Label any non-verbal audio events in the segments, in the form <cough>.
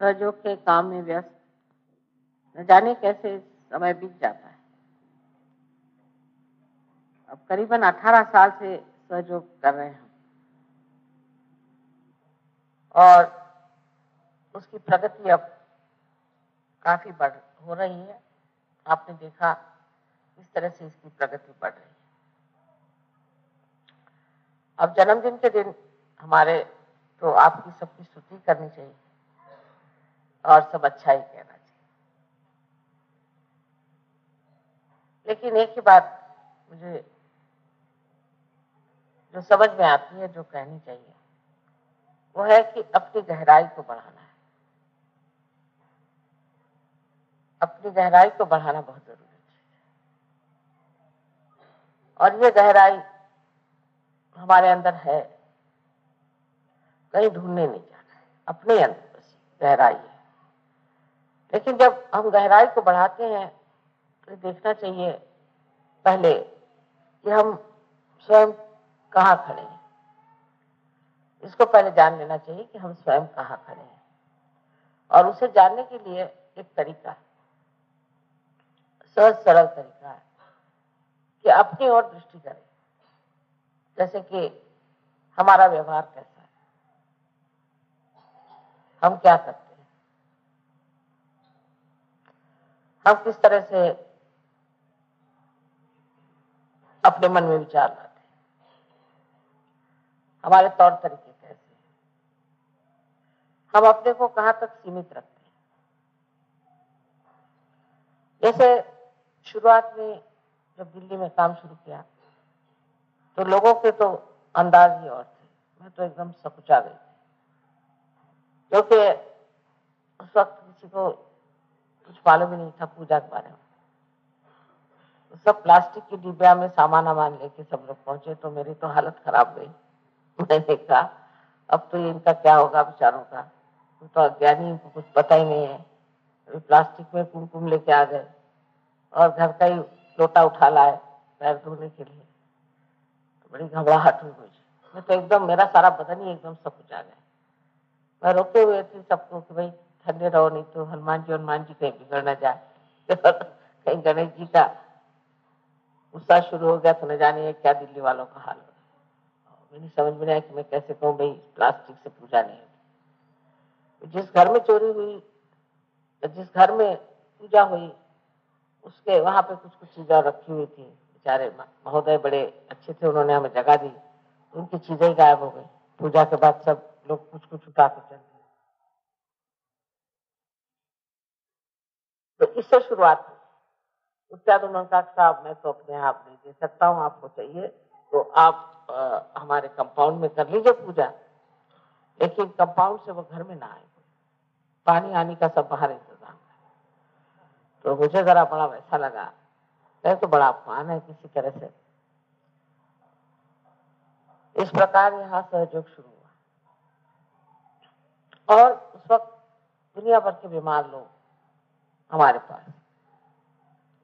सहयोग के काम में व्यस्त। न जाने कैसे समय बीत जाता है। अब करीबन 18 साल से सहयोग कर रहे हैं। और उसकी प्रगति अब काफ़ी बढ़, हो रही है। आपने देखा इस तरह से इसकी प्रगति बढ़ रही है। अब जन्मदिन के दिन हमारे तो आपकी सबकी स्तुति करनी चाहिए। और सब अच्छा ही कहना चाहिए। लेकिन एक ही बात मुझे जो समझ में आती है, जो कहनी चाहिए, वो है कि अपनी गहराई को बढ़ाना है। अपनी गहराई को बढ़ाना बहुत ज़रूरी है। और ये गहराई हमारे अंदर है, कहीं ढूँढने नहीं जाना है। अपने अंदर बस गहराई है। लेकिन जब हम गहराई को बढ़ाते हैं तो देखना चाहिए, पहले कि हम स्वयं कहाँ खड़े हैं। इसको पहले जान लेना चाहिए कि हम स्वयं कहाँ खड़े हैं। और उसे जानने के लिए एक तरीका है। सहज सरल तरीका है कि अपनी ओर दृष्टि करें। जैसे कि हमारा व्यवहार कैसा है। हम क्या करते हैं? हम किस तरह से अपने मन में विचार लाते हमारे तौर तरीके कैसे हम अपने को कहाँ तक सीमित रखते हैं? जैसे शुरुआत में जब दिल्ली में काम शुरू किया तो लोगों के तो अंदाज ही और थे। मैं तो एकदम सकुचा गई क्योंकि उस वक्त किसी को कुछ मालूम ही नहीं था पूजा के बारे में। तो सब प्लास्टिक की डिब्बिया में सामान वामान लेके सब लोग पहुँचे तो मेरी तो हालत खराब गई। मैंने कहा, अब तो इनका क्या होगा बेचारों का? तो अज्ञानी, इनको कुछ पता ही नहीं है। प्लास्टिक में कुमकुम लेके आ गए और घर का ही लोटा उठा लाए पैर धोने के लिए। तो बड़ी घबराहट हुई मुझे। मैं तो एकदम, मेरा सारा बदन ही एकदम सब कुछ आ गया। मैं रोके हुए थी सबको कि भाई ठंडे रहो नहीं तो हनुमान जी हनुमान जी कहीं बिगड़ ना जाए कहीं गणेश जी का गुस्सा शुरू हो गया तो न जाने क्या दिल्ली वालों का हाल हो मेरी समझ में आया कि मैं कैसे कहूँ भाई प्लास्टिक से पूजा नहीं होगी जिस घर में चोरी हुई जिस घर में पूजा हुई उसके वहाँ पे कुछ कुछ चीज़ें रखी हुई थी बेचारे महोदय बड़े अच्छे थे उन्होंने हमें जगह दी उनकी चीज़ें गायब हो गई पूजा के बाद सब लोग कुछ कुछ उठा के चल दिए तो इससे शुरुआत उसके बाद उन्होंने कहा साहब मैं तो अपने आप नहीं दे सकता हूँ आपको चाहिए तो आप आ, हमारे कंपाउंड में कर लीजिए पूजा। लेकिन कंपाउंड से वो घर में ना आए। पानी आने का सब बाहर इंतज़ाम तो मुझे जरा बड़ा वैसा लगा। कहे तो बड़ा अपमान है किसी तरह से। इस प्रकार यहाँ सहयोग शुरू हुआ। और उस वक्त दुनिया भर के बीमार लोग हमारे पास।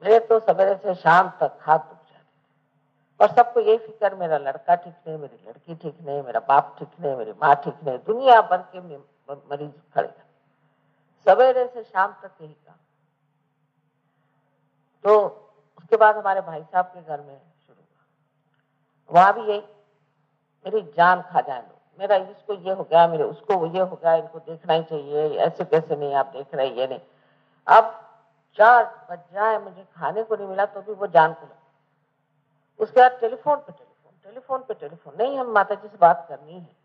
मेरे तो सवेरे से शाम तक हाथ दुख जाते और सबको ये फ़िक्र, मेरा लड़का ठीक नहीं, मेरी लड़की ठीक नहीं, मेरा बाप ठीक नहीं, मेरी माँ ठीक नहीं, दुनिया भर के मरीज़ खड़े सवेरे से शाम तक यही काम। तो उसके बाद हमारे भाई साहब के घर में शुरू हुआ। वहाँ भी यही, मेरी जान खा जाए लोग। मेरा इसको ये हो गया, मेरे उसको ये हो गया, इनको देखना ही चाहिए, ऐसे कैसे नहीं आप देख रहे ये नहीं। अब चार बज जाए, मुझे खाने को नहीं मिला तो भी वो जान को उसके बाद टेलीफोन पे टेलीफोन टेलीफोन पे टेलीफोन। नहीं, हम माता जी से बात करनी है।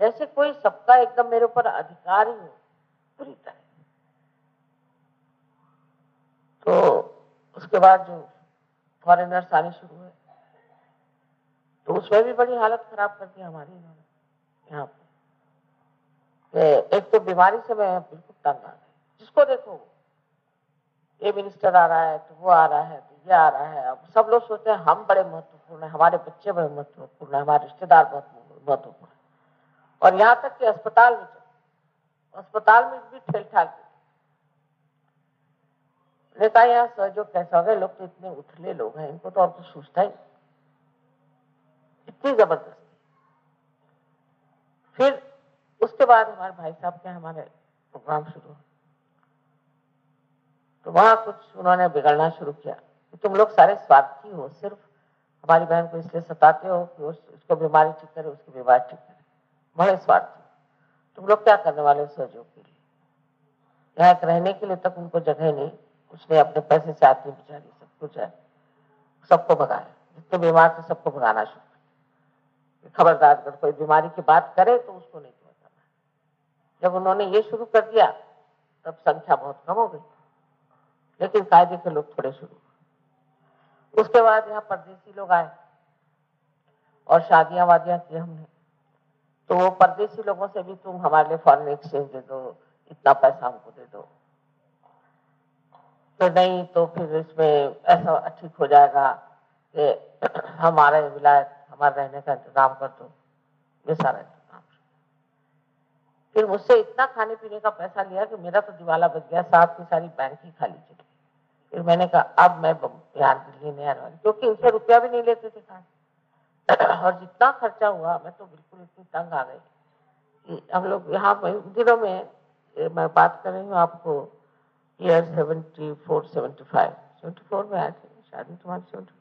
जैसे कोई सबका एकदम मेरे ऊपर अधिकार ही हो पूरी तरह। तो उसके बाद जो फॉरेनर्स आने शुरू हुए। तो उसमें भी बड़ी हालत खराब कर दी हमारी इन्होंने, यहाँ पे। एक तो बीमारी से मैं बिल्कुल तंग आ गई जिसको देखो ये मिनिस्टर आ रहा है तो वो आ रहा है तो ये आ रहा है। अब सब लोग सोचते हैं, हम बड़े महत्वपूर्ण है, हमारे बच्चे बड़े महत्वपूर्ण है, हमारे रिश्तेदार बहुत महत्वपूर्ण है। और यहाँ तक कि अस्पताल में अस्पताल में भी ठेल ठाक नेता यहाँ सहयोग कैसा हो गया, लोग तो इतने उथले लोग हैं, इनको तो और कुछ सोचता ही इतनी ज़बरदस्ती। फिर उसके बाद हमारे भाई साहब के हमारे प्रोग्राम शुरू तो वहाँ कुछ उन्होंने बिगड़ना शुरू किया कि तुम लोग सारे स्वार्थी हो सिर्फ़ हमारी बहन को इसलिए सताते हो कि उस, उसको बीमारी ठीक करे उसकी बीमारी ठीक करे। बड़े स्वार्थी। तुम लोग क्या करने वाले सहयोग के लिए? यहाँ रहने के लिए तक उनको जगह नहीं उसने अपने पैसे से आती बेचारी सब कुछ है सबको भगाया। जितने बीमार थे सबको भगाना शुरू खबरदार अगर कोई बीमारी की बात करे तो उसको नहीं बताना जब उन्होंने ये शुरू कर दिया तब संख्या बहुत कम हो गई। लेकिन कायदे के लोग थोड़े शुरू उसके बाद यहाँ परदेसी लोग आए और शादियाँ वादियाँ की हमने। तो वो परदेसी लोगों से भी तुम हमारे लिए फॉरन एक्सचेंज दे दो, इतना पैसा हमको दे दो। तो नहीं तो फिर इसमें ऐसा ठीक हो जाएगा कि <clears throat> हमारे विलायत, हमारे रहने का इंतज़ाम कर दो। ये सारा इंतज़ाम। फिर मुझसे इतना खाने पीने का पैसा लिया कि मेरा तो दिवाला बच गया, साथ की सारी बैंक ही खाली चली। फिर मैंने कहा, अब मैं यहाँ दिल्ली नहीं आने वाली क्योंकि इनसे रुपया भी नहीं लेते थे खाने। <clears throat> और जितना खर्चा हुआ, मैं तो बिल्कुल इतनी तंग आ गई। हम लोग यहाँ दिनों में मैं बात कर रही हूँ आपको year seventy four seventy five seventy four में आए थे शादी तुम्हारी seventy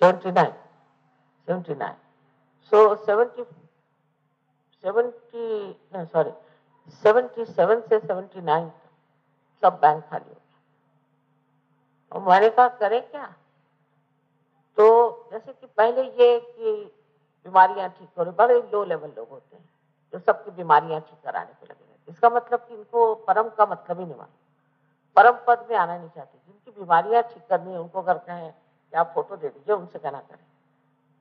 seventy nine seventy nine so seventy seventy sorry seventy seven से सेवेंटी नाइन सब बैंक खाली हो। मैंने कहा करें क्या? तो जैसे कि पहले ये कि बीमारियाँ ठीक हो रही, बड़े लो लेवल लोग होते हैं, जो सबकी बीमारियाँ ठीक कराने पे लगे रहते इसका मतलब कि इनको परम का मतलब ही नहीं मालूम। परम पद में आना नहीं चाहते। जिनकी बीमारियाँ ठीक करनी है, उनको अगर कहें कि आप फ़ोटो दे दीजिए, उनसे कहना करें।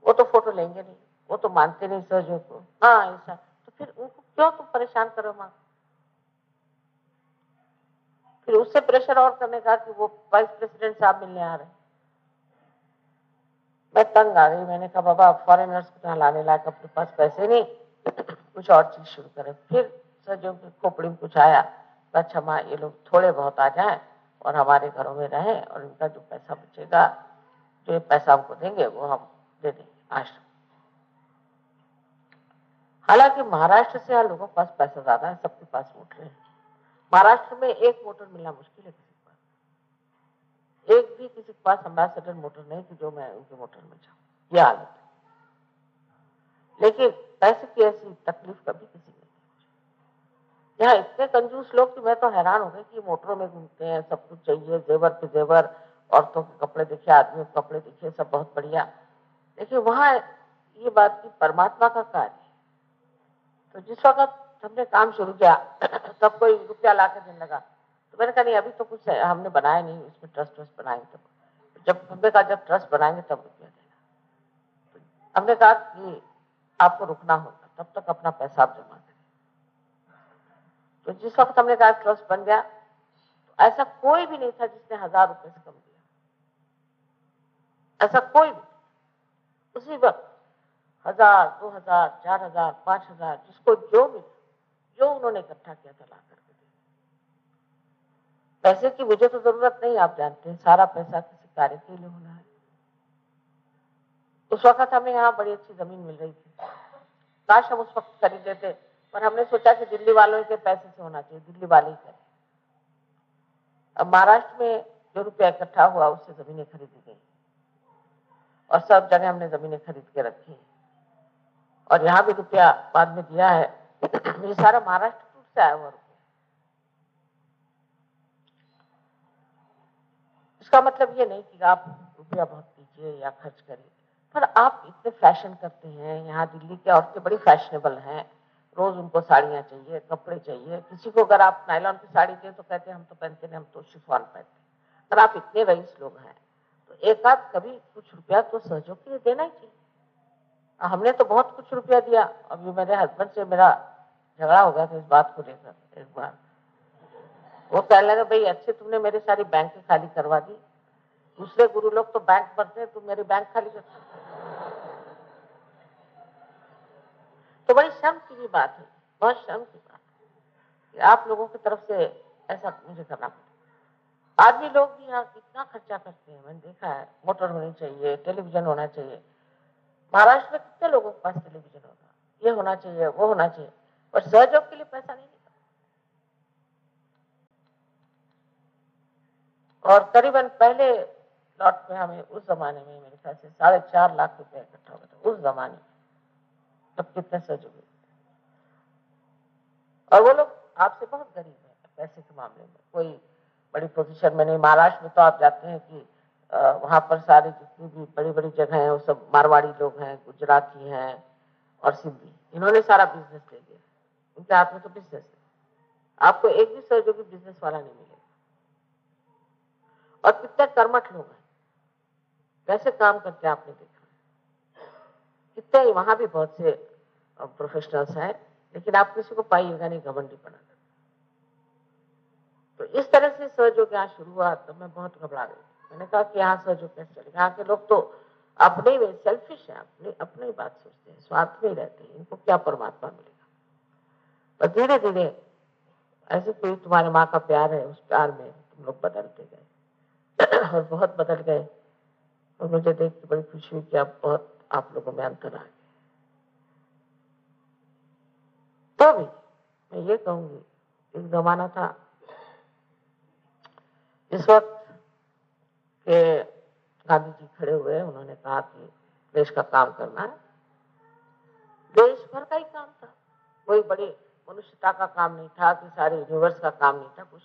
वो तो फ़ोटो लेंगे नहीं, वो तो मानते नहीं सहजों को। हाँ ऐसा। तो फिर उनको क्यों तुम परेशान करो माँ? फिर उससे प्रेशर और करने का कि वो वाइस प्रेसिडेंट साहब मिलने आ रहे मैं तंग आ गई मैंने कहा, बाबा फॉरेनर्स को लाने लायक अपने पास पैसे नहीं। कुछ और चीज़ शुरू करें। फिर सजों की खोपड़ी में कुछ आया। अच्छा माँ, ये लोग थोड़े बहुत आ जाएँ और हमारे घरों में रहें और इनका जो पैसा बचेगा, जो ये पैसा हमको देंगे, वो हम दे देंगे आश्रम हालाँकि महाराष्ट्र से यहाँ लोगों के पास पैसा ज़्यादा है, सबके पास उठ रहे है। महाराष्ट्र में एक मोटर मिलना मुश्किल है किसी के पास। एक भी किसी के पास अम्बेसडर मोटर नहीं कि जो मैं उनके मोटर में जाऊँ। यह हालत है। लेकिन पैसे की ऐसी तकलीफ़ कभी किसी ने यहाँ इतने कंजूस लोग कि मैं तो हैरान हो गई कि मोटरों में घूमते हैं, सब कुछ चाहिए, जेवर के जेवर, औरतों के कपड़े देखिए आदमियों के कपड़े देखिए सब बहुत बढ़िया। देखिए, वहाँ ये बात की परमात्मा का कार्य तो जिस वक्त हमने काम शुरू किया। <clears throat> तब कोई रुपया ला कर देने लगा। तो मैंने कहा, नहीं, अभी तो कुछ हमने बनाया नहीं उसमें ट्रस्ट ट्रस्ट बनाएँगे तब। जब हमने कहा, जब ट्रस्ट बनाएँगे तब रुपया देना। तो हमने कहा कि आपको रुकना होगा, तब तक अपना पैसा आप जमा करें। तो जिस वक्त हमने कहा ट्रस्ट बन गया तो ऐसा कोई भी नहीं था जिसने हज़ार रुपये से कम दिया। ऐसा कोई भी उसी वक्त हज़ार, दो हज़ार, चार हज़ार, पाँच हज़ार, जिसको जो भी जो उन्होंने इकट्ठा किया था ला करके पैसे की मुझे तो ज़रूरत नहीं, आप जानते हैं, सारा पैसा किसी कार्य के लिए होना है। उस वक्त हमें यहाँ बड़ी अच्छी ज़मीन मिल रही थी। काश हम उस वक्त खरीद लेते पर हमने सोचा कि दिल्ली वालों के पैसे से होना चाहिए, दिल्ली वाले ही करें। अब महाराष्ट्र में जो रुपया इकट्ठा हुआ, उससे जमीनें खरीदी गई। और सब जगह हमने जमीनें खरीद के रखी और यहाँ भी रुपया बाद में दिया है ये सारा महाराष्ट्र टूट से आया हुआ रुपया। इसका मतलब ये नहीं कि आप रुपया बहुत दीजिए या खर्च करिए। पर आप इतने फ़ैशन करते हैं, यहाँ दिल्ली की औरतें बड़ी फैशनेबल हैं। रोज उनको साड़ियाँ चाहिए, कपड़े चाहिए। किसी को अगर आप नायलॉन की साड़ी दें तो कहते हैं, हम तो पहनते नहीं, हम तो शिफॉन पहनते अगर आप इतने रईस लोग हैं। तो एक आध कभी कुछ रुपया तो सहयोग के लिए देना ही चाहिए। हमने तो बहुत कुछ रुपया दिया। अभी मेरे हस्बैंड से मेरा झगड़ा हो गया था इस बात को लेकर, एक बार। वो कहने लगे, भाई, अच्छे तुमने मेरी सारी बैंक खाली करवा दी। दूसरे गुरु लोग तो बैंक भरते हैं, तुम मेरी बैंक खाली करते तो बड़ी शर्म की भी बात है, बहुत शर्म की बात है आप लोगों की तरफ़ से ऐसा मुझे करना पड़ता आदमी लोग भी यहाँ कितना खर्चा करते हैं, मैंने देखा है, मोटर होनी चाहिए, टेलीविज़न होना चाहिए। महाराष्ट्र में कितने लोगों के पास टेलीविज़न होगा? ये होना चाहिए, वो होना चाहिए। और सहयोग के लिए पैसा नहीं निकला और करीबन पहले लॉट में हमें उस जमाने में मेरे ख्याल से साढ़े चार लाख रुपया इकट्ठा हुआ था, उस जमाने तब कितने सहयोग और वो लोग आपसे बहुत गरीब है पैसे के मामले में। कोई बड़ी पोजीशन में नहीं। महाराष्ट्र में तो आप जाते हैं कि वहाँ पर सारे जितनी भी बड़ी बड़ी जगह है, वो सब मारवाड़ी लोग हैं, गुजराती हैं और सिंधी। इन्होंने सारा बिज़नेस ले लिया। उनके हाथ में तो बिज़नेस है। आपको एक भी सहयोगी बिज़नेस वाला नहीं मिलेगा। और कितने कर्मठ लोग हैं। कैसे काम करते हैं आपने देखा? कितने, वहाँ भी बहुत से प्रोफेशनल्स हैं, लेकिन आप किसी को पाइएगा नहीं घमंडी पड़ा तो इस तरह से सहयोग यहाँ शुरू हुआ तो मैं बहुत घबरा गई। मैंने कहा कि यहाँ सहयोग कैसे चलेगा यहाँ के लोग तो अपने में सेल्फिश है, अपने अपने बात सोचते हैं, स्वार्थ में रहते हैं, इनको क्या परमात्मा मिलेगा? पर धीरे धीरे ऐसे कोई तुम्हारे माँ का प्यार है, उस प्यार में तुम लोग बदलते गए। <clears throat> और बहुत बदल गए। और मुझे देख के बड़ी खुशी हुई कि आप बहुत आप लोगों में अंतर आ गया। तो भी मैं ये कहूँगी, एक जमाना था इस वक्त के गांधी जी खड़े हुए उन्होंने कहा कि देश का काम करना है। देश भर का ही काम था। कोई बड़ी मनुष्यता का काम नहीं था, कि सारे यूनिवर्स का काम नहीं था, कुछ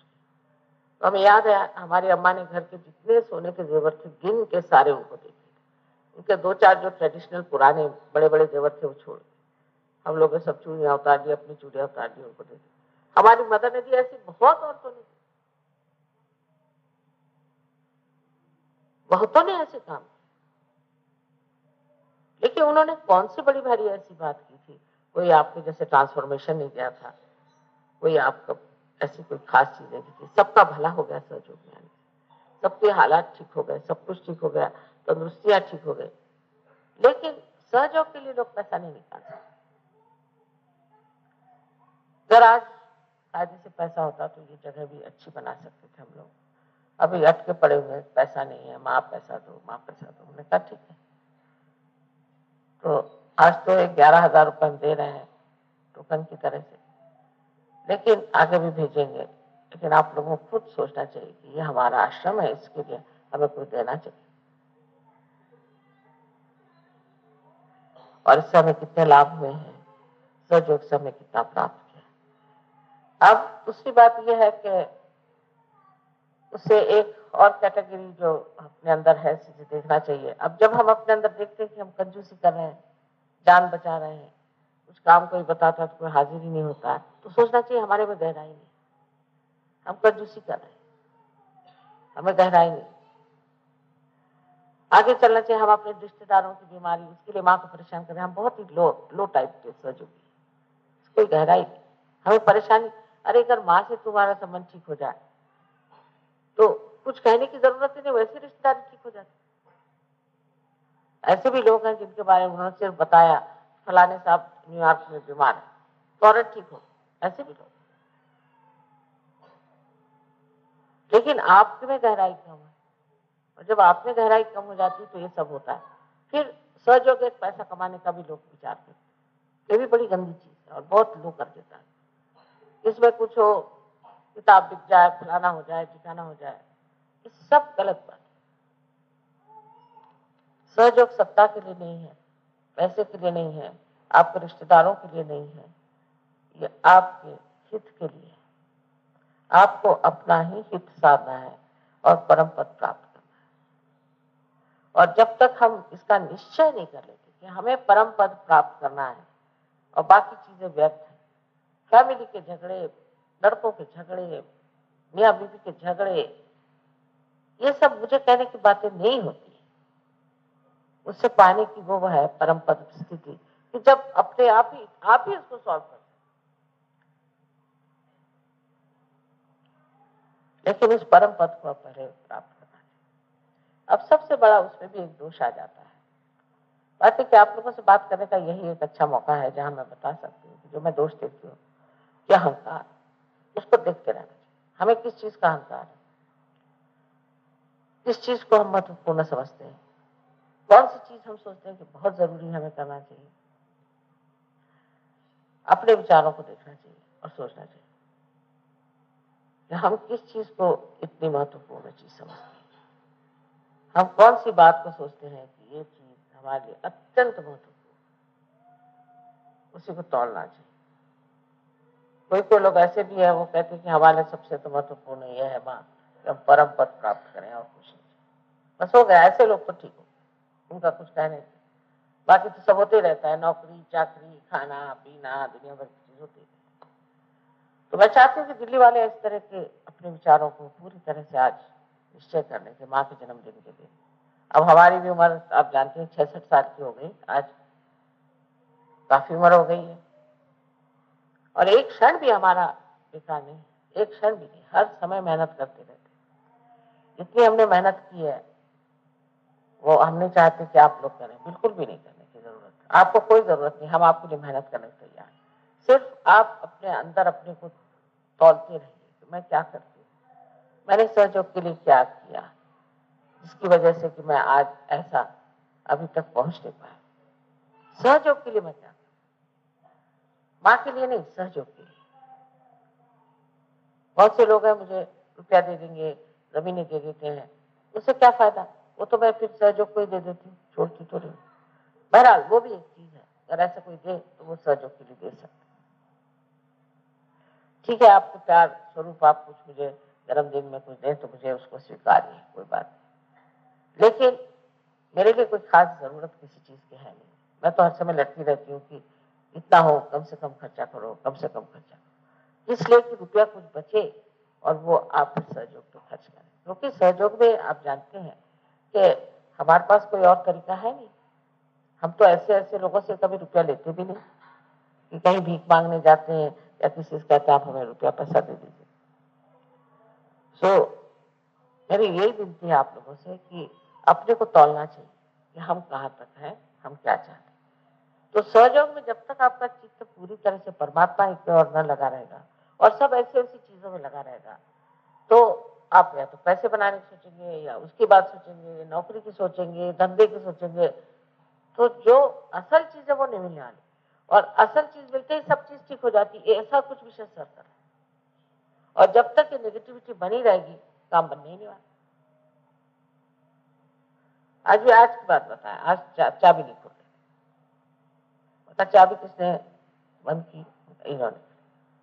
तो हमें याद है, हमारी अम्मा ने घर के जितने सोने के जेवर थे गिन के सारे उनको दे दिए। उनके दो चार जो ट्रेडिशनल पुराने बड़े बड़े जेवर थे, वो छोड़ हम लोग सब चूड़ियाँ उतार दी, अपनी चूड़ियाँ उतार दी, उनको दे दी। हमारी मदर ने दी ऐसी बहुत औरतों ने बहुतों ने ऐसे काम लेकिन उन्होंने कौन सी बड़ी भारी ऐसी बात की थी? कोई आपके जैसे ट्रांसफॉर्मेशन नहीं गया था। कोई आपका ऐसी कोई खास चीज़ नहीं थी। सबका भला हो गया सहयोग में सबके हालात ठीक हो गए, सब कुछ ठीक हो गया, तंदुरुस्तियाँ ठीक हो गई। लेकिन सहयोग के लिए लोग पैसा नहीं निकाल सकते अगर आज से पैसा होता तो ये जगह भी अच्छी बना सकते थे हम लोग। अभी अटके पड़े हुए पैसा नहीं है, माँ पैसा दो, माँ पैसा दो। हमने कहा, ठीक है। तो आज तो एक ग्यारह हज़ार रुपये हम दे रहे हैं, टोकन की तरह से। लेकिन आगे भी भेजेंगे, लेकिन आप लोगों को खुद सोचना चाहिए कि ये हमारा आश्रम है, इसके लिए हमें कुछ देना चाहिए। और इससे हमें कितने लाभ हुए हैं सहयोग से हमें कितना प्राप्त किया अब दूसरी बात यह है कि उससे एक और कैटेगरी जो अपने अंदर है देखना चाहिए। अब जब हम अपने अंदर देखते हैं कि हम कंजूसी कर रहे हैं, जान बचा रहे हैं, कुछ काम कोई बताता तो कोई हाजिर ही नहीं होता तो सोचना चाहिए हमारे में गहराई नहीं हम कंजूसी कर रहे हैं। हमें गहराई नहीं आगे चलना चाहिए, हम अपने रिश्तेदारों की बीमारी, उसके लिए माँ को परेशान कर रहे हैं। हम बहुत ही लो लो टाइप के सजोगी कोई गहराई हमें परेशानी, अरे अगर माँ से तुम्हारा संबंध ठीक हो जाए तो कुछ कहने की ज़रूरत ही नहीं, वैसे रिश्तेदारी ठीक हो जाती। ऐसे भी लोग हैं जिनके बारे में उन्होंने सिर्फ़ बताया, फलाने साहब न्यूयॉर्क में बीमार है फ़ौरन ठीक हो। ऐसे भी लोग। लेकिन आपके में गहराई कम है। और जब आप में गहराई कम हो जाती है तो ये सब होता है। फिर सहयोग एक पैसा कमाने का भी लोग विचार करते ये भी बड़ी गंदी चीज़ है और बहुत लोग कर देता है। इसमें कुछ हो किताब बिक जाए, फलाना हो जाए, ठिकाना हो जाए, ये सब गलत बात है। सहयोग सत्ता के लिए नहीं है, पैसे के लिए नहीं है, आपके रिश्तेदारों के लिए नहीं है, ये आपके हित के लिए है। आपको अपना ही हित साधना है और परम पद प्राप्त करना है। और जब तक हम इसका निश्चय नहीं कर लेते कि हमें परम पद प्राप्त करना है और बाकी चीज़ें व्यर्थ है, फैमिली के झगड़े लड़कों के झगड़े, मियाँ बीबी के झगड़े, ये सब मुझे कहने की बातें नहीं होती उससे पाने की वो है परम पद स्थिति कि जब अपने आप ही आप ही उसको सॉल्व कर लेकिन उस परम पद को पहले प्राप्त करना है अब सबसे बड़ा उसमें भी एक दोष आ जाता है। बात है कि आप लोगों से बात करने का यही एक अच्छा मौका है जहाँ मैं बता सकती हूँ जो मैं दोष देती हूँ क्या अहंकार। उसको देखते रहना चाहिए। हमें किस चीज़ का अहंकार है? किस चीज़ को हम महत्वपूर्ण समझते हैं? कौन सी चीज़ हम सोचते हैं कि बहुत ज़रूरी हमें करना चाहिए? अपने विचारों को देखना चाहिए और सोचना चाहिए कि हम किस चीज़ को इतनी महत्वपूर्ण चीज़ समझते हैं। हम कौन सी बात को सोचते हैं कि ये चीज़ हमारे लिए अत्यंत महत्वपूर्ण उसी को तोड़ना चाहिए। कोई कोई लोग ऐसे भी है, वो कहते हैं कि हमारे सबसे तो महत्वपूर्ण यह है माँ कि हम परम पद प्राप्त करें और कुछ नहीं। बस हो गया, ऐसे लोग तो ठीक हो उनका कुछ कहने बाकी तो सब होते रहता है, नौकरी, चाकरी, खाना, पीना, दुनिया भर की चीज़ होती है। तो मैं चाहती हूँ कि दिल्ली वाले इस तरह के अपने विचारों को पूरी तरह से आज निश्चय कर लें कि माँ के जन्मदिन के दिन अब हमारी भी उम्र, आप जानते हैं छसठ साल की हो गई, आज काफ़ी उम्र हो गई है। और एक क्षण भी हमारा बेकार नहीं, एक क्षण भी नहीं, हर समय मेहनत करते रहते जितनी हमने मेहनत की है, वो हम नहीं चाहते कि आप लोग करें, बिल्कुल भी नहीं करने की ज़रूरत। आपको कोई ज़रूरत नहीं, हम आपके लिए मेहनत करने तैयार सिर्फ़ आप अपने अंदर अपने को तोलते रहिए कि मैं क्या करती हूँ। मैंने सहयोग के लिए क्या किया, जिसकी वजह से कि मैं आज ऐसा अभी तक पहुँच नहीं पाया। सहयोग के लिए मैं क्या माँ के लिए नहीं, सहयोग। के लिए बहुत से लोग हैं, मुझे रुपया दे देंगे, जमीनें दे देते हैं। उससे क्या फ़ायदा? वो तो मैं फिर सहयोग को ही दे देती हूँ, छोड़ती तो नहीं। बहरहाल, वो भी एक चीज़ है। अगर ऐसा कोई दे तो वो सहयोग के लिए दे सकते ठीक है, आपको प्यार स्वरूप, आप कुछ मुझे जन्मदिन में कुछ दें तो मुझे उसको स्वीकार है, कोई बात नहीं। लेकिन मेरे लिए कोई खास ज़रूरत किसी चीज़ की है नहीं। मैं तो हर समय लड़ती रहती हूँ कि इतना हो कम से कम खर्चा करो कम से कम खर्चा करो। इसलिए कि रुपया कुछ बचे और वो आप सहयोग पे खर्च करें। क्योंकि सहयोग में आप जानते हैं कि हमारे पास कोई और तरीका है नहीं। हम तो ऐसे ऐसे लोगों से कभी रुपया लेते भी नहीं। कि कहीं भीख मांगने जाते हैं या किसी से कहते आप हमें रुपया पैसा दे दीजिए। सो so, मेरी यही विनती है आप लोगों से कि अपने को तोलना चाहिए कि हम कहाँ तक हैं हम क्या चाहते हैं। तो सहयोग में जब तक आपका चित्त पूरी तरह से परमात्मा की ओर न लगा रहेगा और सब ऐसी ऐसी चीज़ों में लगा रहेगा तो आप या तो पैसे बनाने की सोचेंगे या उसकी बात सोचेंगे नौकरी की सोचेंगे धंधे की सोचेंगे तो जो असल चीज़ है वो नहीं मिलने वाली। और असल चीज़ मिलते ही सब चीज़ ठीक हो जाती है ऐसा कुछ विषय सर कर और जब तक ये नेगेटिविटी बनी रहेगी काम बनने ही नहीं वाला। आज भी आज की बात बताएँ आज चा, चाबी नहीं बता चाबी किसने बंद की? इन्होंने।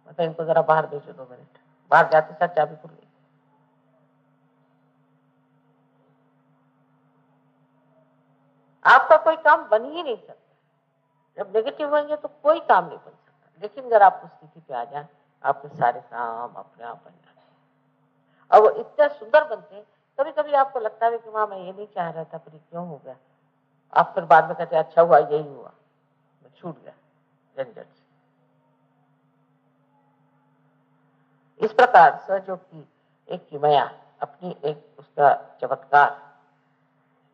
बता इनको जरा बाहर भेजो दो मिनट। बाहर जाते साथ चाबी खुल गई। आपका कोई काम बन ही नहीं सकता। जब नेगेटिव होंगे तो कोई काम नहीं बन सकता। लेकिन अगर आप उस स्थिति पे आ जाए। आपके सारे काम अपने आप बन जाते और वो इतने सुंदर बनते हैं। कभी कभी आपको लगता है कि, माँ, मैं ये नहीं चाह रहा था फिर क्यों हो गया? आप फिर बाद में कहते अच्छा हुआ, यही हुआ। छूट गया झंझट से इस प्रकार सहयोग की एक किमया अपनी एक उसका चमत्कार,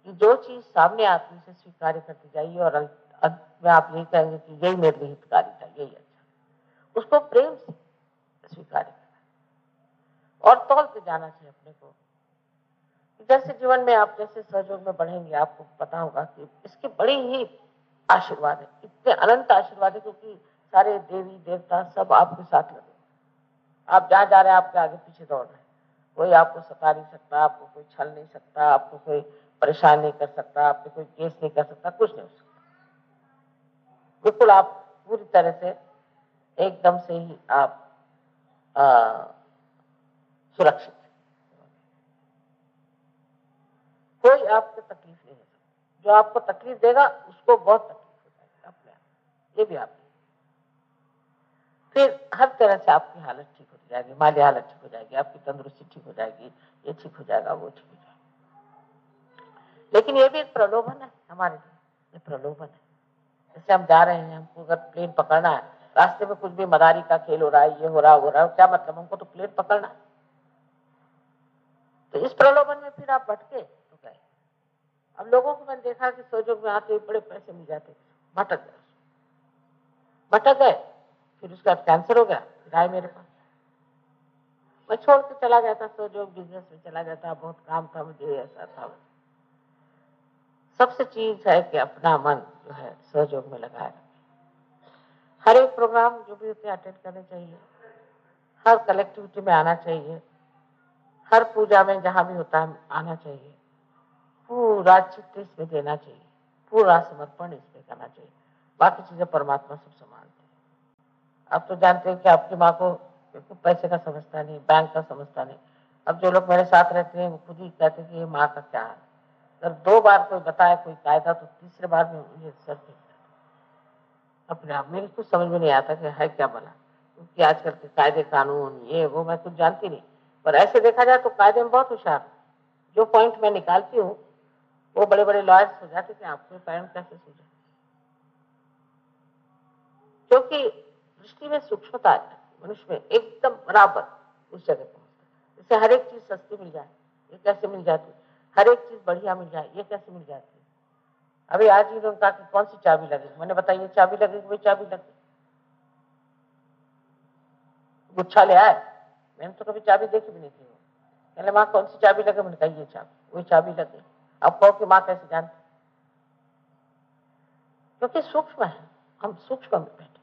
कि जो चीज़ सामने आती उसे स्वीकार करती जाइए और अंत में आप यही कहेंगे कि यही मेरे लिए हितकारी था, यही अच्छा उसको प्रेम से स्वीकार करना। और तौलते जाना चाहिए अपने को। जैसे जीवन में आप, जैसे सहयोग में बढ़ेंगे, आपको पता होगा कि इसकी बड़ी ही आशीर्वाद है। इतने अनंत आशीर्वाद है क्योंकि सारे देवी, देवता सब आपके साथ लगे आप जहाँ जा रहे हैं, आपके आगे पीछे दौड़ रहे हैं। कोई आपको सता नहीं सकता, आपको कोई छल नहीं सकता, आपको कोई परेशान नहीं कर सकता, आपको कोई केस नहीं कर सकता, कुछ नहीं हो सकता। बिल्कुल आप पूरी तरह से एकदम से ही आप सुरक्षित कोई आपको तकलीफ़ जो आपको तकलीफ़ देगा, उसको बहुत तकलीफ़ हो जाएगी अपने ये भी आप। फिर हर तरह से आपकी हालत ठीक हो जाएगी, माली हालत ठीक हो जाएगी, आपकी तंदुरुस्ती ठीक हो जाएगी, ये ठीक हो जाएगा, वो ठीक हो जाएगा। लेकिन ये भी एक प्रलोभन है हमारे लिए प्रलोभन है। जैसे हम जा रहे हैं, हमको अगर प्लेन पकड़ना है, रास्ते में कुछ भी मदारी का खेल हो रहा है, ये हो रहा हो रहा है, क्या मतलब? हमको तो प्लेन पकड़ना है। तो इस प्रलोभन में फिर आप भटके अब लोगों को मैंने देखा कि सोजोग में आते बड़े पैसे मिल जाते भटक गए। भटक गए। फिर उसके कैंसर हो गया। आए मेरे पास। मैं छोड़ के चला गया था सोजोग बिज़नेस में चला गया था। बहुत काम था मुझे, ऐसा था सबसे चीज़ है कि अपना मन जो है सहयोग में लगाए हर एक प्रोग्राम प्रोग्राम जो भी होते हैं अटेंड करने चाहिए। हर कलेक्टिविटी में आना चाहिए। हर पूजा में जहाँ भी होता है, आना चाहिए। पूरा चित्त इसमें देना चाहिए। पूरा समर्पण इसमें करना चाहिए। बाकी चीज़ें परमात्मा सब संभालते अब तो जानते हैं कि आपकी माँ को पैसे का समझता नहीं, बैंक का समझता नहीं। अब जो लोग मेरे साथ रहते हैं, वो खुद ही कहते हैं कि ये माँ का क्या है। अगर दो बार कोई बताए, कोई कायदा तो तीसरे बार में ये सर अपने आप मेरी कुछ समझ में नहीं आता कि है क्या बना। क्योंकि आजकल के कायदे, कानून, ये, वो, मैं कुछ जानती नहीं। पर ऐसे देखा जाए तो कायदे में बहुत होशियार जो पॉइंट मैं निकालती हूँ वो बड़े बड़े लॉयर्स हो जाते थे आपको पैरेंट कैसे सूझे क्योंकि दृष्टि में सूक्ष्मता मनुष्य में एकदम बराबर उस जगह पहुँचता जैसे हर एक चीज़ सस्ती मिल जाए, ये कैसे मिल जाती हर एक चीज़ बढ़िया मिल जाए, ये कैसे मिल जाती अभी आज ही कहा कि कौन सी चाबी लगेगी? मैंने बताई ये चाबी लगेगी, वही चाबी लगेगी। गुच्छा ले आए। मैंने तो कभी चाबी देखी भी नहीं थी। पहले माँ, कौन सी चाबी लगे? मैंने कहा, ये चाबी, वही चाबी लगे। अब कहो कि माँ कैसे जानती क्योंकि सूक्ष्म है, हम सूक्ष्म में बैठे।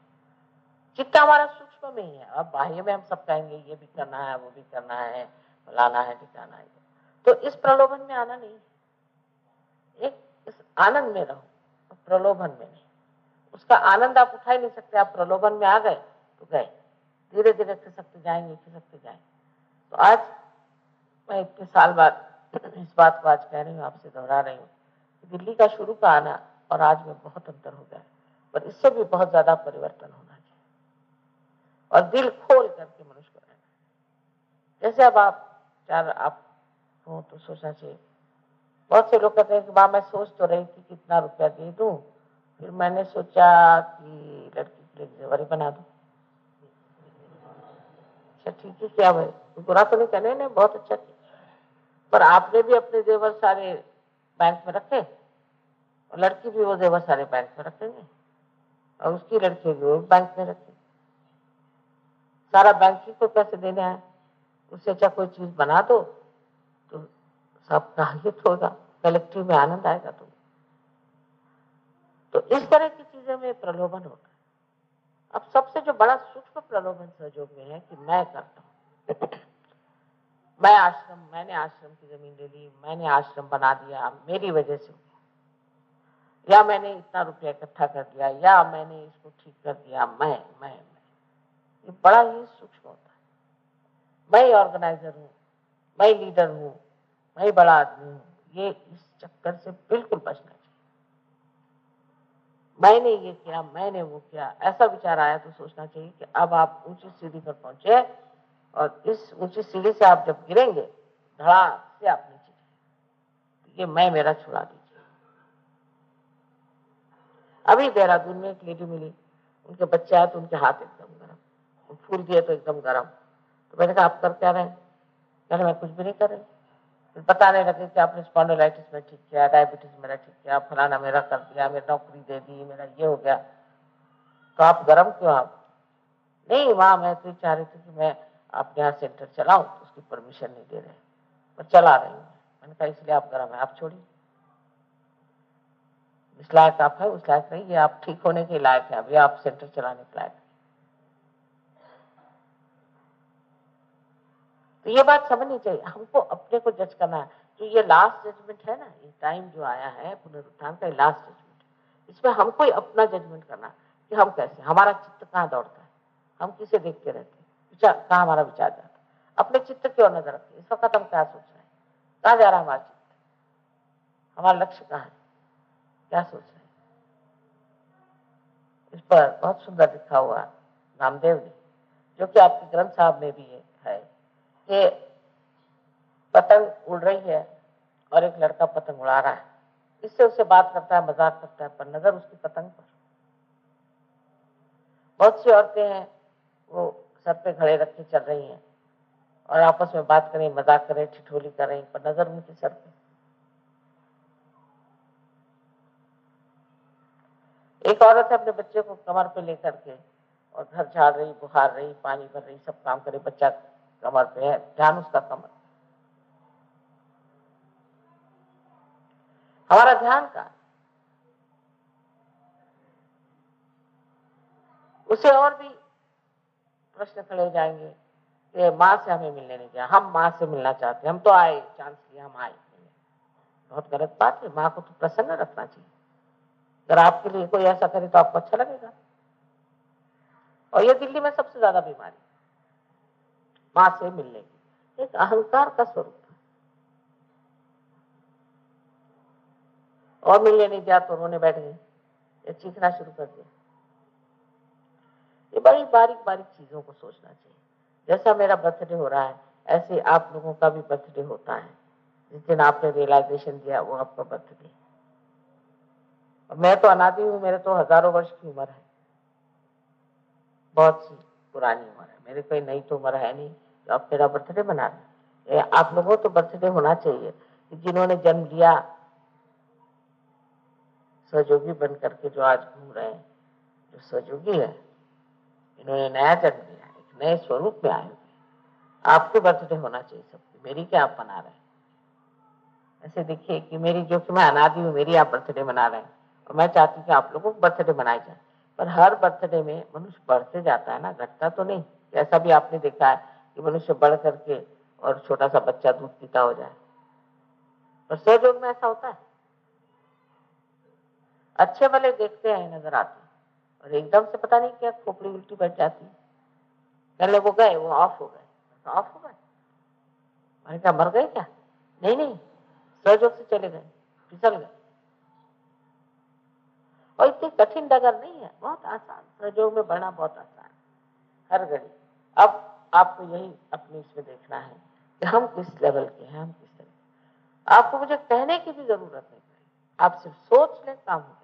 चित्त हमारा सूक्ष्म में ही है। अब बाह्य में हम सब कहेंगे, ये भी करना है, वो भी करना है, फलाना है, ठिकाना है। तो इस प्रलोभन में आना नहीं एक इस आनंद में रहो प्रलोभन में नहीं। उसका आनंद आप उठा ही नहीं सकते। आप प्रलोभन में आ गए तो गए। धीरे धीरे खिसकते जाएँगे खिसकते जाएँगे। तो आज मैं इतने साल बाद इस बात को आज कह रही हूँ आपसे दोहरा रही हूँ दिल्ली का शुरू का आना और आज में बहुत अंतर हो गया है, पर इससे भी बहुत ज़्यादा परिवर्तन होना चाहिए। और दिल खोल करके मनुष्य को रहना जैसे अब आप, चार आप हो तो सोचना चाहिए। बहुत से लोग कहते हैं कि बा मैं सोच तो रही थी कितना रुपया दे दू, फिर मैंने सोचा कि लड़की के लिए जेवरी बना दू। अच्छा ठीक है, क्या भाई बुरा तो नहीं कहने बहुत अच्छा पर आपने भी अपने जेवर सारे बैंक में रखे? और लड़की भी वो जेवर सारे बैंक में रखेंगे। और उसकी लड़की भी वो बैंक में रखे सारा बैंक ही को पैसे देने आए उससे अच्छा कोई चीज़ बना दो तो सबका हित होगा। कलेक्टिव में आनंद आएगा तुम तो इस तरह की चीज़ें में प्रलोभन होगा अब सबसे जो बड़ा सूक्ष्म प्रलोभन सहयोग में है कि मैं करता हूँ। मैं आश्रम, मैंने आश्रम की ज़मीन ले ली, मैंने आश्रम बना दिया, मेरी वजह से या मैंने इतना रुपया इकट्ठा कर दिया, या मैंने इसको ठीक कर दिया, मैं मैं मैं। ये बड़ा ही सूक्ष्म होता है। मैं ऑर्गेनाइजर हूँ, मैं लीडर हूँ, मैं बड़ा आदमी हूँ, ये इस चक्कर से बिल्कुल बचना चाहिए। मैंने ये किया, मैंने वो किया, ऐसा विचार आया तो सोचना चाहिए कि अब आप ऊँची सीढ़ी पर पहुँचे और इस ऊँची सीढ़ी से आप जब गिरेंगे धड़ा से आप नीचे ये मैं, मेरा छुड़ा दीजिए। अभी देहरादून में एक लेडी मिली। उनके बच्चे आए तो उनके हाथ एकदम गर्म। फूल दिए तो एकदम गर्म। तो मैंने कहा, आप कर क्या रहे कहने मैं कुछ भी नहीं कर रही फिर बताने लगे कि आपने स्पॉन्डोलाइटिस में ठीक किया डायबिटीज़ मेरा ठीक किया, फलाना मेरा कर दिया, मेरी नौकरी दे दी, मेरा ये हो गया। तो आप गर्म क्यों आप? नहीं वहाँ मैं तो चाह रही थी कि मैं आप यहाँ सेंटर चलाओ तो उसकी परमिशन नहीं दे रहे। पर चला रही हूँ। मैंने कहा, इसलिए आप गर्म है, आप छोड़िए। इस लायक आप है, उस लायक नहीं, ये आप ठीक होने के लायक है। अभी आप सेंटर चलाने के लायक तो ये बात समझनी चाहिए। हमको अपने को जज करना है। जो ये लास्ट जजमेंट है ना, ये टाइम जो आया है, पुनरुत्थान का लास्ट जजमेंट इसमें हमको ही अपना जजमेंट करना कि हम कैसे हमारा चित्त कहाँ दौड़ता है? हम किसे देखते रहते हैं? विचार, कहाँ हमारा विचार जाता अपने चित्त की ओर नज़र रखते इस वक्त हम क्या सोच रहे हैं? कहाँ जा रहा है हमारा चित्त हमारा लक्ष्य कहाँ है? क्या सोच रहे हैं? इस पर बहुत सुंदर लिखा हुआ नामदेव ने, जो कि आपके ग्रंथ साहब में भी है, कि पतंग उड़ रही है और एक लड़का पतंग उड़ा रहा है। इससे उससे बात करता है, मज़ाक करता है, पर नज़र उसकी पतंग पर। बहुत सी औरतें हैं, वो सर पे खड़े रख के चल रही हैं। और आपस में बात करें, मज़ाक करें, ठिठोली कर, पर नज़र उनकी सर पे। एक औरत है अपने बच्चे को कमर पे लेकर के, और घर झाड़ रही, बुखार रही, पानी भर रही, सब काम करे, बच्चा कमर पे है, ध्यान उसका कमर। हमारा ध्यान का। उसे और भी प्रश्न खड़े हो जाएँगे कि माँ से हमें मिलने नहीं दिया हम माँ से मिलना चाहते हैं, हम तो आए चांस लिया हम आए। बहुत गलत बात है, माँ को तो प्रसन्न रखना चाहिए। अगर आपके लिए कोई ऐसा करे तो आपको अच्छा लगेगा। और ये दिल्ली में सबसे ज़्यादा बीमारी, माँ से मिलने की, एक अहंकार का स्वरूप और मिलने नहीं दिया तो उन्होंने बैठ गए चीखना शुरू कर दिया। ये बड़ी बारीक बारीक चीज़ों को सोचना चाहिए। जैसा मेरा बर्थडे हो रहा है, ऐसे आप लोगों का भी बर्थडे होता है। जिस दिन आपने रियलाइजेशन दिया, वो आपका बर्थडे मैं तो अनादि हूँ, मेरे तो हज़ारों वर्ष की उम्र है। बहुत सी पुरानी उम्र है। मेरे कोई नई तो उम्र है नहीं तो आप मेरा बर्थडे मना रहे आप लोगों तो बर्थडे होना चाहिए। जिन्होंने जन्म लिया, सहयोगी बन करके जो आज घूम रहे हैं, जो सहयोगी है इन्होंने नया जन्म लिया एक नए स्वरूप में आए हुए आपके बर्थडे होना चाहिए सबकी मेरी क्या आप मना रहे हैं? ऐसे देखिए कि मेरी जो कि मैं अनादि हूँ, मेरी आप बर्थडे मना रहे हैं। और मैं चाहती हूँ कि आप लोगों को बर्थडे मनाए जाए। पर हर बर्थडे में मनुष्य बढ़ते जाता है ना, घटता तो नहीं। ऐसा भी आपने देखा है कि मनुष्य बढ़ करके और छोटा सा बच्चा दूध पीता हो जाए। पर सहयोग में ऐसा होता है। अच्छे भले देखते हैं, नज़र आते और एकदम से पता नहीं क्या खोपड़ी उल्टी बैठ जाती। पहले वो गए, वो ऑफ़ हो गए। ऑफ़ हो गए। मैंने क्या मर गए क्या? नहीं नहीं। सहयोग से चले गए, फिसल गए। और इतनी कठिन डगर नहीं है। बहुत आसान। सहयोग में बढ़ना बहुत आसान हर घड़ी। अब आपको यही अपने इसमें देखना है कि हम किस लेवल के हैं, हम किस लेवल आपको मुझे कहने की भी ज़रूरत नहीं पड़ी आप सिर्फ़ सोच लें, काम हो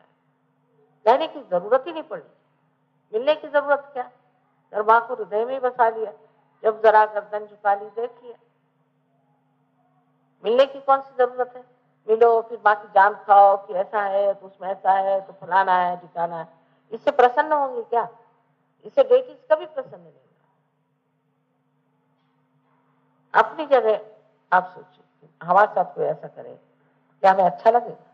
कहने की ज़रूरत ही नहीं पड़ी। मिलने की ज़रूरत क्या? अगर माँ को हृदय में बसा लिया। जब जरा गर्दन झुका ली, देख लिया। मिलने की कौन सी ज़रूरत है? मिलो, फिर बाकी जान खाओ कि ऐसा है तो उसमें ऐसा है तो फलाना है, ठिकाना है। इससे प्रसन्न होंगे क्या? इससे डेटिस कभी प्रसन्न नहीं अपनी जगह आप सोचिए, हमारे साथ कोई ऐसा करे, क्या हमें अच्छा लगेगा?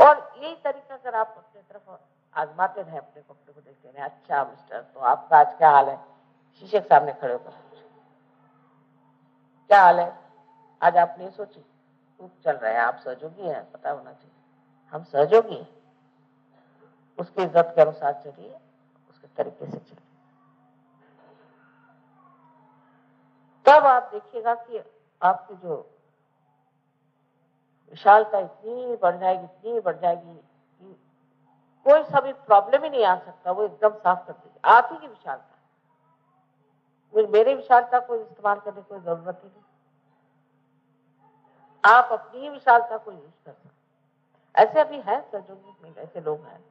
और यही तरीका अगर आप अपनी तरफ़ आजमाते रहे, अपने कपड़े को देखते रहे। अच्छा मिस्टर तो आपका आज क्या हाल है? शीशे के सामने खड़े होकर। क्या हाल है? आज आपने ये सोची? खूब चल रहा है। आप सहयोगी हैं, पता होना चाहिए। हम सहयोगी हैं। उसकी इज़्ज़त के अनुसार चलिए, उसके तरीके से चलिए। तब आप देखिएगा कि आपकी जो विशालता इतनी बढ़ जाएगी, इतनी बढ़ जाएगी कि कोई सा भी प्रॉब्लम ही नहीं आ सकता, वो एकदम साफ़ कर देगी आप ही की विशालता मेरे विशालता को इस्तेमाल करने की ज़रूरत ही नहीं। आप अपनी विशालता को यूज़ कर सकते ऐसे अभी है सजोगी में ऐसे लोग हैं।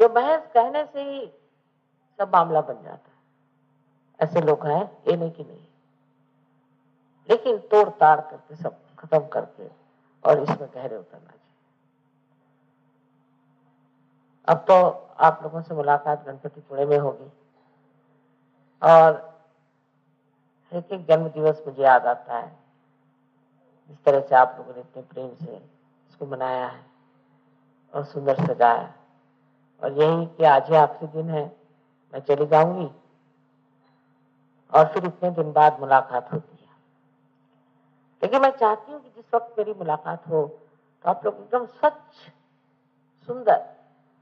जो महज कहने से ही सब मामला बन जाता है। ऐसे लोग हैं, ये नहीं कि नहीं। लेकिन तोड़ ताड़ करके सब खत्म करके और इसमें गहरे उतरना चाहिए। अब तो आप लोगों से मुलाकात गणपतिपुणे में होगी। और एक एक जन्म दिवस मुझे याद आता है। जिस तरह से आप लोगों ने इतने प्रेम से इसको मनाया है और सुंदर सजाया। और यही कि आज ही आखिरी दिन है, मैं चली जाऊँगी। और फिर इतने दिन बाद मुलाकात होती है लेकिन मैं चाहती हूँ कि जिस वक्त मेरी मुलाकात हो तो आप लोग एकदम स्वच्छ, सुंदर,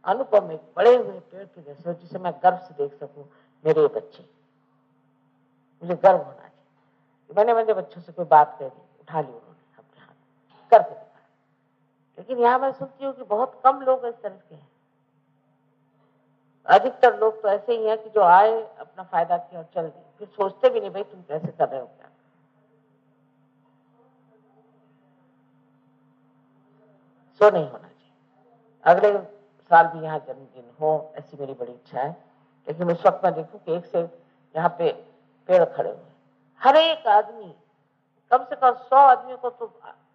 अनुपम एक बड़े हुए पेड़ के जैसे हो, जिसे मैं गर्व से देख सकूँ, मेरे बच्चे। मुझे गर्व होना चाहिए। मैंने मेरे बच्चों से कोई बात कह दी, उठा ली उन्होंने अपने हाथ करके दिखाया लेकिन यहाँ मैं सुनती हूँ कि बहुत कम लोग इस तरह के हैं। अधिकतर लोग तो ऐसे ही हैं कि जो आए, अपना फ़ायदा किया और चल दिए। फिर सोचते भी नहीं, भाई, तुम कैसे कर रहे हो क्या? सो नहीं होना चाहिए। अगले साल भी यहाँ जन्मदिन हो, ऐसी मेरी बड़ी इच्छा है। लेकिन उस वक्त मैं देखूँ कि एक से यहाँ पे पेड़ खड़े हुए हर एक आदमी, कम से कम सौ आदमियों को तो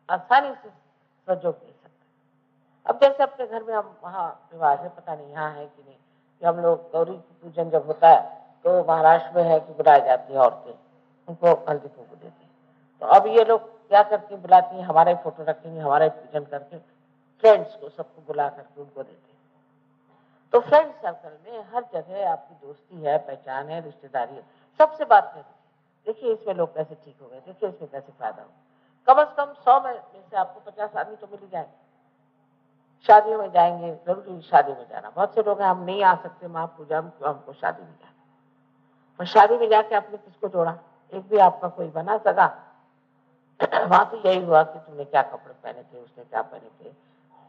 आसानी से सहयोग दे सकता अब जैसे अपने घर में हम वहाँ रिवाज है, पता नहीं यहाँ है कि नहीं, कि हम लोग गौरी पूजन जब होता है तो महाराष्ट्र में है कि बुलाई जाती है औरतें, उनको हल्दी कुंकू देती है। तो अब ये लोग क्या करती बुलाती हैं, हमारे फ़ोटो रखेंगे हमारे पूजन करके फ्रेंड्स को, सबको बुला करके उनको देते तो फ्रेंड सर्कल में हर जगह आपकी दोस्ती है, पहचान है, रिश्तेदारी है। सबसे बात करें देखिए, इसमें लोग कैसे ठीक हो गए। देखिए, इसमें कैसे फ़ायदा हो कम से कम सौ में से आपको पचास आदमी तो मिल ही जाए शादियों में जाएँगे, ज़रूरी शादी में जाना। बहुत से लोग हैं, हम नहीं आ सकते माँ पूजा में क्यों हमको शादी में जाना। और शादी में जाके आपने किसको जोड़ा? एक भी आपका कोई बना सका <clears throat> वहाँ तो यही हुआ कि तुमने क्या कपड़े पहने थे, उसने क्या पहने थे?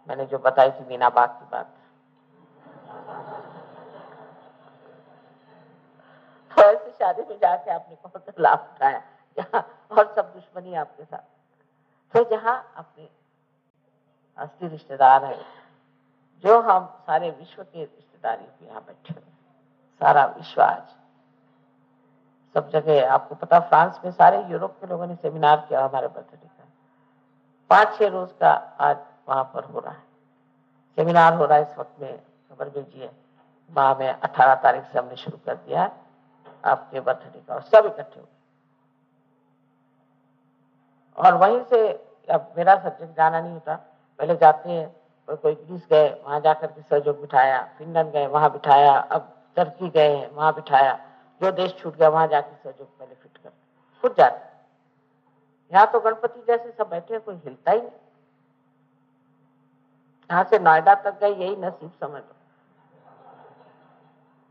मैंने जो बताई थी मीना बाग की बात। ऐसे शादी में जाके आपने सा लाभ उठाया और सब दुश्मनी आपके साथ। तो जहाँ अपने असली रिश्तेदार है, जो हम सारे विश्व के रिश्तेदारी यहाँ बैठे सारा विश्व आज। सब जगह आपको पता, फ्रांस में सारे यूरोप के लोगों ने सेमिनार किया हमारे बर्थडे का। पाँच छह रोज का आज वहाँ पर हो रहा है। सेमिनार हो रहा है इस वक्त में, खबर भेजिए। वहाँ में अठारह तारीख से हमने शुरू कर दिया है आपके बर्थडे का, और सब इकट्ठे हुए और वहीं से अब मेरा सब्जेक्ट जाना नहीं होता। पहले जाते हैं कोई कोई ग्रीस गए, वहाँ जाकर के सहयोग बिठाया फिनलैंड गए, वहाँ बिठाया, अब टर्की गए हैं वहाँ बिठाया। जो देश छूट गया, वहाँ जाके सहयोग पहले फिट कर। खुद जाते यहाँ तो गणपति जैसे सब बैठे कोई हिलता ही नहीं। यहाँ से नोएडा तक गए, यही नसीब समझ लो।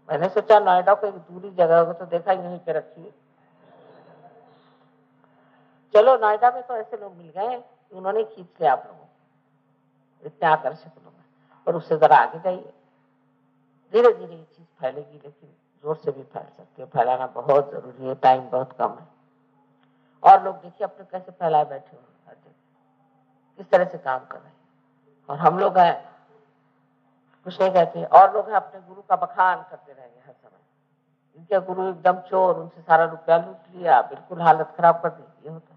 मैंने सोचा नोएडा को एक दूरी जगह होगा तो देखा यहीं पे रखी चलो, नोएडा में तो ऐसे लोग मिल गए उन्होंने खींच लिया आप लोगों इतने आकर्षक लोग और उससे जरा आगे जाइए। धीरे धीरे ये चीज़ फैलेगी, लेकिन ज़ोर से भी फैल सकती है। फैलाना बहुत ज़रूरी है, टाइम बहुत कम है। और लोग देखिए, अपने कैसे फैलाए बैठे हुए किस तरह से काम कर रहे हैं। और हम लोग हैं। कुछ नहीं कहते। और लोग हैं, अपने गुरु का बखान करते रहेंगे हर समय। इनके गुरु एकदम चोर, उनसे सारा रुपया लूट लिया, बिल्कुल हालत खराब कर दी, ये होता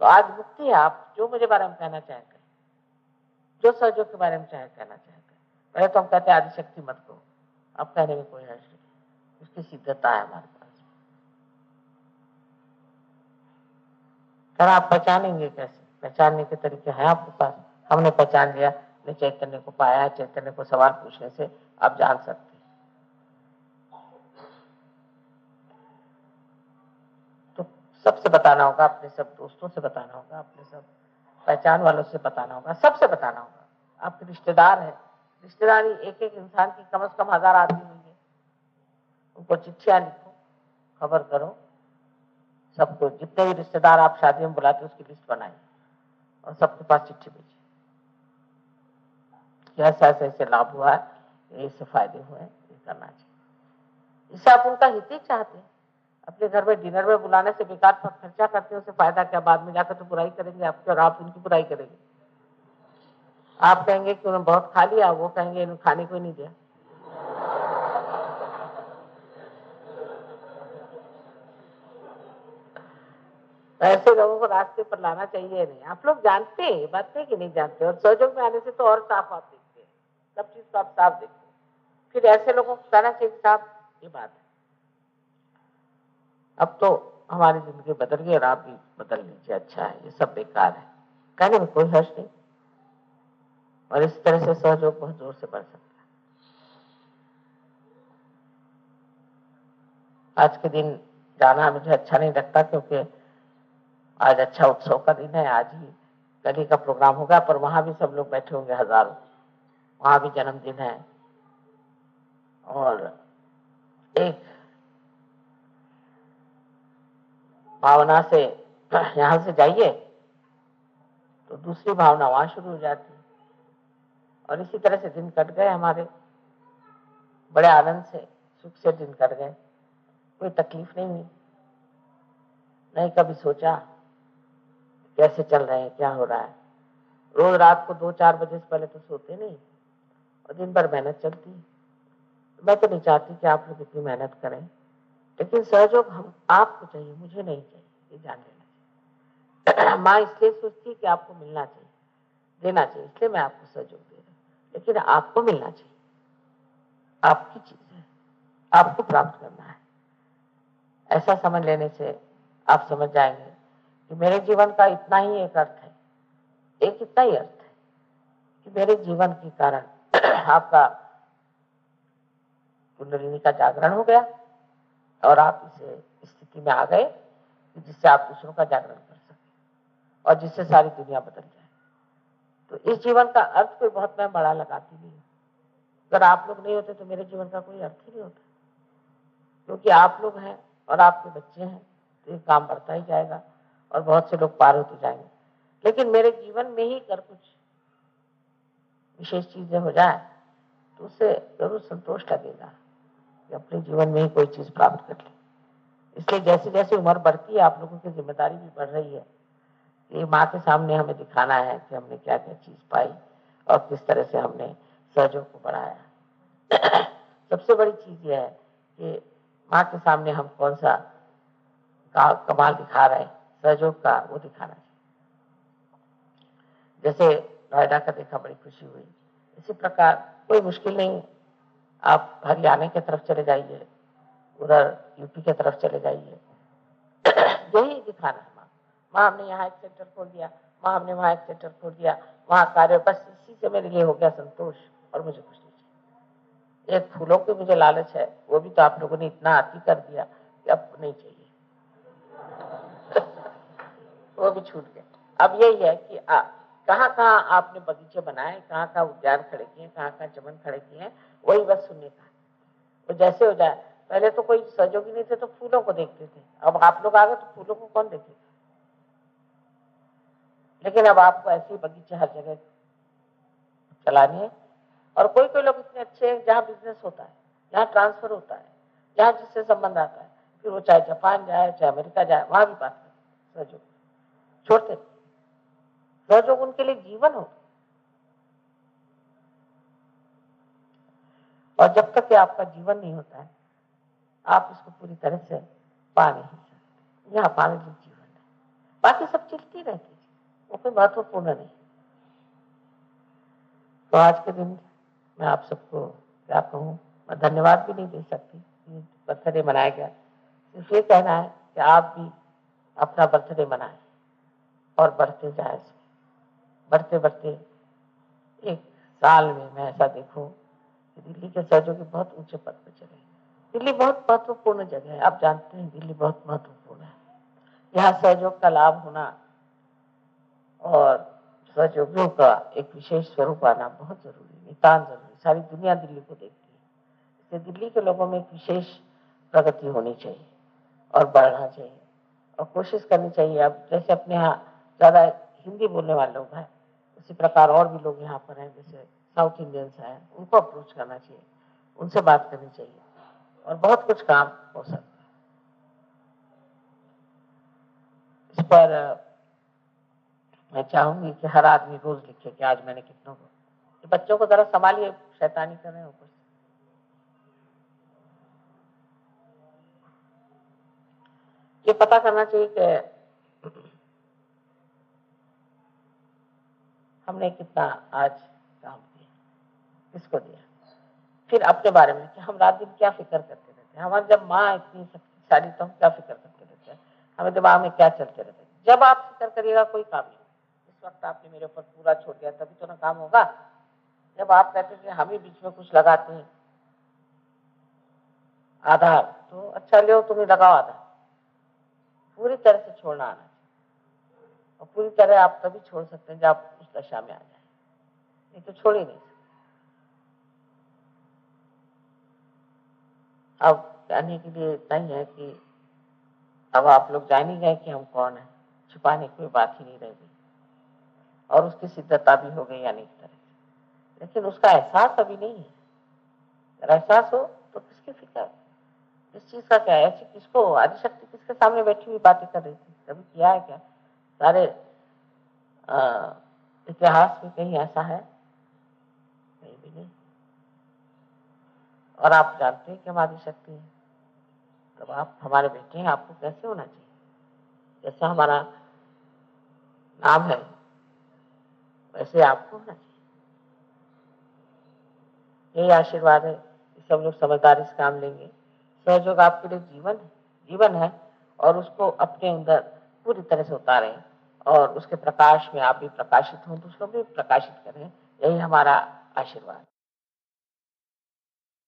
तो आज मुक्ति है, आप जो मुझे बारे में कहना चाहेंगे। जो सहयोग के बारे में चाहे कहना चाहेंगे। पहले तो हम कहते हैं, आदिशक्ति मत को अब कहने में कोई हर्ष नहीं। उसकी सिद्धता है हमारे पास। आप पहचानेंगे कैसे? पहचानने के तरीके हैं आपके पास। हमने पहचान लिया चैतन्य को पाया चैतन्य को सवाल पूछने से आप जान सकते तो सबसे बताना होगा, अपने सब दोस्तों से बताना होगा, अपने सब पहचान वालों से बताना होगा, सबसे बताना होगा। आपके रिश्तेदार है, रिश्तेदारी एक एक इंसान की कम से कम हज़ार आदमी हुई है उनको चिट्ठियाँ लिखो, खबर करो, सबको जितने भी रिश्तेदार आप शादी में बुलाते उसकी लिस्ट बनाइए और सबके पास चिट्ठी भेजिए। ऐसा ऐसा ऐसे लाभ हुआ है ऐसे फ़ायदे हुए हैं, ये करना चाहिए। इससे आप उनका हित ही चाहते हैं। अपने घर में डिनर में बुलाने से बेकार पर खर्चा करते हैं उससे फ़ायदा क्या? बाद में जाकर तो बुराई करेंगे आपकी और आप उनकी बुराई करेंगे। आप कहेंगे कि उन्होंने बहुत खा लिया, वो कहेंगे इन्होंने खाने को नहीं दिया। ऐसे लोगों को रास्ते पर लाना चाहिए नहीं। आप लोग जानते हैं, बात नहीं कि नहीं जानते? और सहयोग में आने से तो और साफ़ हैं। सब चीज़ को आप साफ़ देखते फिर ऐसे लोगों को कहना चाहिए साफ़ ये बात है। अब तो हमारी ज़िंदगी बदल गई और आप भी बदल लीजिए अच्छा है, ये सब बेकार है। कहने में कोई हर्ष नहीं। और इस तरह से सहयोग बहुत ज़ोर से बढ़ सकता है। आज के दिन जाना मुझे अच्छा नहीं लगता क्योंकि आज अच्छा उत्सव का दिन है, आज ही कल का प्रोग्राम होगा, पर वहाँ भी सब लोग बैठे होंगे हज़ारों। वहाँ भी जन्मदिन है। और एक भावना से यहाँ से जाइए तो दूसरी भावना वहाँ शुरू हो जाती और इसी तरह से दिन कट गए हमारे। बड़े आनंद से, सुख से दिन कट गए। कोई तकलीफ़ नहीं हुई। नहीं कभी सोचा कैसे चल रहे हैं, क्या हो रहा है। रोज रात को दो चार बजे से पहले तो सोते नहीं। और दिन भर मेहनत चलती है। मैं तो नहीं चाहती कि आप लोग इतनी मेहनत करें, लेकिन सहयोग हम, आपको चाहिए, मुझे नहीं चाहिए, ये जान लेना चाहिए। <clears throat> माँ इसलिए सोचती है कि आपको मिलना चाहिए, देना चाहिए, इसलिए मैं आपको सहयोग दे रही लेकिन आपको मिलना चाहिए, आपकी चीज़ है, आपको प्राप्त करना है। ऐसा समझ लेने से आप समझ जाएँगे कि मेरे जीवन का इतना ही एक अर्थ है, एक इतना ही अर्थ है कि मेरे जीवन के कारण आपका कुंडलिनी का जागरण हो गया और आप इस स्थिति में आ गए जिससे आप दूसरों का जागरण कर सके और जिससे सारी दुनिया बदल जाए। तो इस जीवन का अर्थ कोई बहुत मैं बड़ा लगाती नहीं अगर आप लोग नहीं होते तो मेरे जीवन का कोई अर्थ ही नहीं होता। क्योंकि आप लोग हैं और आपके बच्चे हैं तो ये काम बढ़ता ही जाएगा और बहुत से लोग पार होते जाएँगे। लेकिन मेरे जीवन में ही कर कुछ विशेष चीज़ें हो जाए उससे ज़रूर संतोष लगेगा कि अपने जीवन में ही कोई चीज़ प्राप्त कर ले। इसलिए जैसे जैसे उम्र बढ़ती है, आप लोगों की ज़िम्मेदारी भी बढ़ रही है, कि माँ के सामने हमें दिखाना है कि हमने क्या क्या चीज़ पाई और किस तरह से हमने सहयोग को बढ़ाया। <coughs> सबसे बड़ी चीज़ यह है कि माँ के सामने हम कौन सा कमाल दिखा रहे हैं सहयोग का वो दिखाना चाहिए। जैसे नोएडा का देखा, बड़ी खुशी हुई। इसी प्रकार कोई मुश्किल नहीं। आप हरियाणा की तरफ़ चले जाइए, उधर यूपी की तरफ़ चले जाइए। यही दिखाना है माँ माँ हमने यहाँ एक सेंटर खोल दिया माँ हमने वहाँ एक सेंटर खोल दिया, वहाँ कार्य, बस इसी से मेरे लिए हो गया संतोष और मुझे खुशी एक फूलों की मुझे लालच है, वो भी तो आप लोगों ने इतना आती कर दिया कि अब नहीं चाहिए। <laughs> वो भी छूट गए अब यही है कि कहाँ कहाँ आपने बगीचे बनाए, कहाँ कहाँ उद्यान खड़े किए, कहाँ कहाँ चमन खड़े किए हैं, वही बस सुनने का। वो जैसे हो जाए। पहले तो कोई सहयोगी नहीं थे तो फूलों को देखते थे। अब आप लोग आ गए तो फूलों को कौन देखेगा? लेकिन अब आपको ऐसे बगीचे हर जगह चलाने हैं। और कोई कोई लोग इतने अच्छे हैं, जहाँ बिज़नेस होता है, जहाँ ट्रांसफ़र होता है, जहाँ जिससे संबंध आता है। फिर वो चाहे जापान जाए, चाहे अमेरिका जाए, वहाँ भी बात करें सहयोग। छोड़ते सहयोग उनके लिए जीवन हो और जब तक कि आपका जीवन नहीं होता है, आप इसको पूरी तरह से पा नहीं सकते। यहाँ पाने जीवन है। बाकी सब चलती रहती है। वो कोई महत्वपूर्ण नहीं तो आज के दिन मैं आप सबको क्या कहूँ, मैं धन्यवाद भी नहीं दे सकती बर्थडे मनाया गया। सिर्फ़ ये कहना है कि आप भी अपना बर्थडे मनाए और बढ़ते जाए बढ़ते बढ़ते एक साल में मैं ऐसा देखूँ कि दिल्ली के सहयोगी बहुत ऊँचे पद पर चले दिल्ली बहुत महत्वपूर्ण जगह है। आप जानते हैं दिल्ली बहुत महत्वपूर्ण है। यहाँ सहयोग का लाभ होना और सहयोगियों का एक विशेष स्वरूप आना बहुत ज़रूरी है नितान ज़रूरी सारी दुनिया दिल्ली को देखती है। इसलिए दिल्ली के लोगों में एक विशेष प्रगति होनी चाहिए और बढ़ना चाहिए और कोशिश करनी चाहिए। अब जैसे अपने यहाँ ज़्यादा हिंदी बोलने वाले लोग हैं उसी प्रकार और भी लोग यहाँ पर हैं, जैसे साउथ इंडियंस हैं, उनको अप्रोच करना चाहिए, उनसे बात करनी चाहिए और बहुत कुछ काम हो सकता है। इस पर मैं चाहूँगी कि हर आदमी रोज लिखे कि आज मैंने कितनों को तो बच्चों को जरा संभालिए, शैतानी कर रहे हो कुछ। ये पता करना चाहिए कि हमने कितना आज काम किया, किसको दिया? फिर अपने बारे में कि हम रात दिन क्या फ़िक्र करते रहते हैं? हमारी जब माँ इतनी शक्तिशाली तो हम क्या फ़िक्र करते रहते हैं? हमें दिमाग में क्या चलते रहते हैं? जब आप फ़िक्र करिएगा, कोई काम नहीं इस वक्त आपने मेरे ऊपर पूरा छोड़ दिया, तभी तो ना काम होगा। जब आप कहते हैं हम ही बीच में कुछ लगाते हैं, आधार तो अच्छा ले तुम्हें लगाओ आधार। पूरी तरह से छोड़ना आना और पूरी तरह आप तभी छोड़ सकते हैं जब आप उस दशा में आ जाए। नहीं तो छोड़ ही नहीं सकते। अब कहने के लिए इतना ही है कि अब आप लोग जान ही गए कि हम कौन है। छुपाने की कोई बात ही नहीं रह गई। और उसकी सिद्धता भी हो गई अनेक तरह लेकिन उसका एहसास अभी नहीं है। अगर एहसास हो तो किसकी फ़िक्र इस चीज़ का क्या है? ऐसी किसको आदिशक्ति किसके सामने बैठी हुई बातें कर रही थी? कभी किया है क्या? सारे इतिहास में कहीं ऐसा है? कहीं भी नहीं। और आप जानते हैं कि हमारी शक्ति है। तब आप, हमारे बेटे हैं, आपको कैसे होना चाहिए? जैसा हमारा नाम है, वैसे आपको होना चाहिए। यही आशीर्वाद है सब लोग समझदारी से काम लेंगे। सहयोग आपके लिए जीवन है जीवन है, और उसको अपने अंदर पूरी तरह से उतारें। और उसके प्रकाश में आप भी प्रकाशित हों दूसरों को भी प्रकाशित करें। यही हमारा आशीर्वाद।